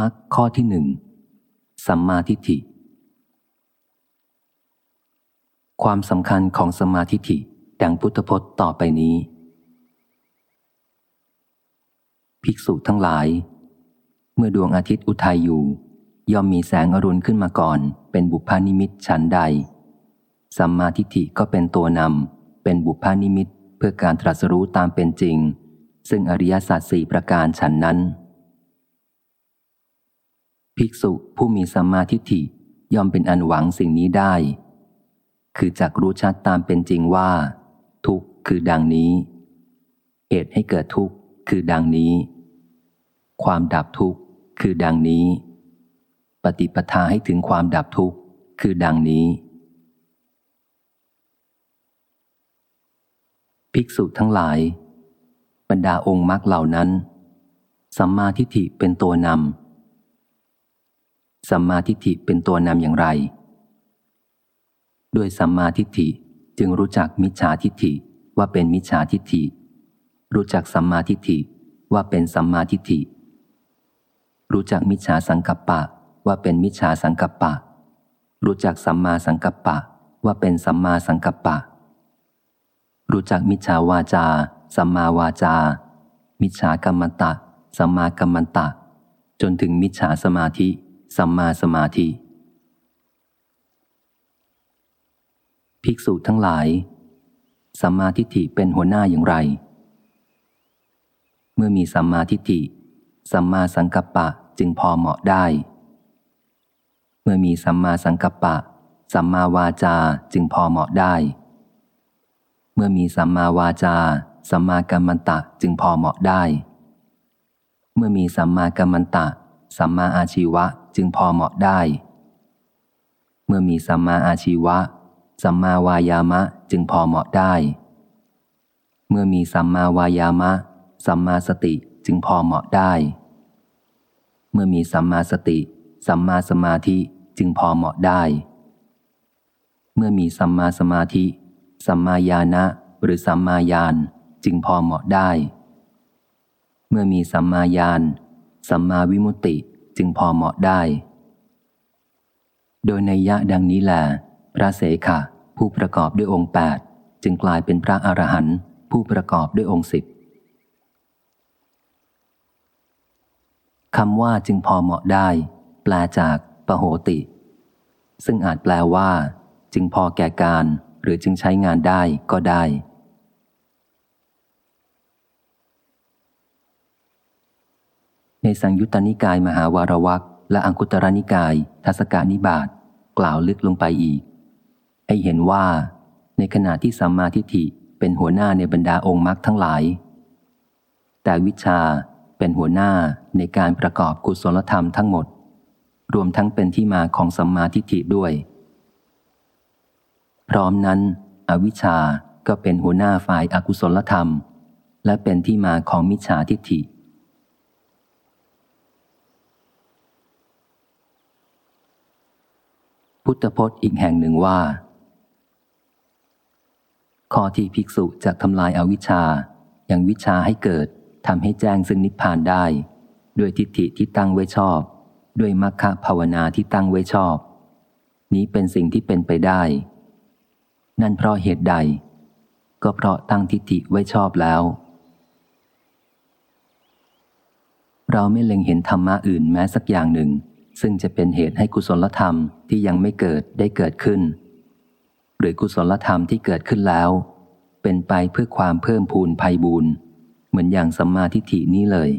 มรรคข้อที่หนึ่งสัมมาทิฏฐิ ความสำคัญของสัมมาธิฏฐิดังพุทธพจน์ต่อไปนี้ ภิกษุทั้งหลาย เมื่อดวงอาทิตย์อุทัยอยู่ ย่อมมีแสงอรุณขึ้นมาก่อน เป็นบุพานิมิตฉันใด สัมมาทิฏฐิก็เป็นตัวนำเป็นบุพานิมิตเพื่อการตรัสรู้ตามเป็นจริง ซึ่งอริยสัจสี่ประการฉันนั้น ภิกษุผู้มีสัมมาทิฏฐิย่อมเป็นอันหวังสิ่งนี้ได้ คือจักรู้ชัดตามเป็นจริงว่า ทุกข์คือดังนี้ เหตุให้เกิดทุกข์คือดังนี้ ความดับทุกข์คือดังนี้ ปฏิปทาให้ถึงความดับทุกข์คือดังนี้ ภิกษุทั้งหลาย บรรดาองค์มรรคเหล่านั้น สัมมาทิฏฐิเป็นตัวนำ สัมมาทิฏฐิเป็นตัวนำอย่างไร ด้วยสัมมาทิฏฐิจึงรู้จักมิจฉาทิฏฐิว่าเป็นมิจฉาทิฏฐิ รู้จักสัมมาทิฏฐิว่าเป็นสัมมาทิฏฐิ รู้จักมิจฉาสังกัปปะว่าเป็นมิจฉาสังกัปปะ รู้จักสัมมาสังกัปปะว่าเป็นสัมมาสังกัปปะ รู้จักมิจฉาวาจา สัมมาวาจา มิจฉากรรมตะ สัมมากัมมันตะ จนถึงมิจฉาสมาธิ สัมมาสมาธิ ภิกษุทั้งหลาย สัมมาทิฏฐิเป็นหัวหน้าอย่างไร เมื่อมีสัมมาทิฏฐิ สัมมาสังกัปปะจึงพอเหมาะได้ เมื่อมีสัมมาสังกัปปะ สัมมาวาจาจึงพอเหมาะได้ เมื่อมีสัมมาวาจา สัมมากัมมันตะจึงพอเหมาะได้ เมื่อมีสัมมากัมมันตะ สัมมาอาชีวะ จึงพอเหมาะได้ เมื่อมีสัมมาอาชีวะ สัมมาวายามะจึงพอเหมาะได้ เมื่อมีสัมมาวายามะ สัมมาสติจึงพอเหมาะได้ เมื่อมีสัมมาสติ สัมมาสมาธิจึงพอเหมาะได้ เมื่อมีสัมมาสมาธิ สัมมาญาณะหรือสัมมาญาณจึงพอเหมาะได้ เมื่อมีสัมมาญาณ สัมมาวิมุตติ จึงพอเหมาะได้ โดยในยะดังนี้แหละพระเสขะผู้ประกอบด้วยองค์แปดจึงกลายเป็นพระอรหันต์ผู้ประกอบด้วยองค์สิบคำว่าจึงพอเหมาะได้ แปลจากปโหติ ซึ่งอาจแปลว่า จึงพอแก่การหรือจึงใช้งานได้ก็ได้ ในสังยุตตนิกายมหาวารวักและอังคุตรนิกายทัศกานิบาตกล่าวลึกลงไปอีก ให้เห็นว่า ในขณะที่สัมมาทิฏฐิเป็นหัวหน้าในบรรดาองค์มรรคทั้งหลาย แต่วิชาเป็นหัวหน้าในการประกอบกุศลธรรมทั้งหมด รวมทั้งเป็นที่มาของสัมมาทิฏฐิด้วย พร้อมนั้น อวิชาก็เป็นหัวหน้าฝ่ายอากุศลธรรม และเป็นที่มาของมิจฉาทิฏฐิ พุทธพจน์อีกแห่งหนึ่งว่าข้อที่ภิกษุจะทำลายอาวิชชาอย่างวิชาให้เกิดทำให้แจ้งซึ่งนิพพานได้ ด้วยทิฏฐิที่ตั้งไว้ชอบ ด้วยมรรคภาวนาที่ตั้งไว้ชอบ นี้เป็นสิ่งที่เป็นไปได้ นั่นเพราะเหตุใด ก็เพราะตั้งทิฏฐิไว้ชอบแล้ว เราไม่เล็งเห็นธรรมะอื่นแม้สักอย่างหนึ่ง ซึ่งจะเป็นเหตุให้กุศลธรรมที่ยังไม่เกิดได้เกิดขึ้น หรือกุศลธรรมที่เกิดขึ้นแล้ว เป็นไปเพื่อความเพิ่มพูนภัยบูนเหมือนอย่างสัมมาทิฏฐินี้เลย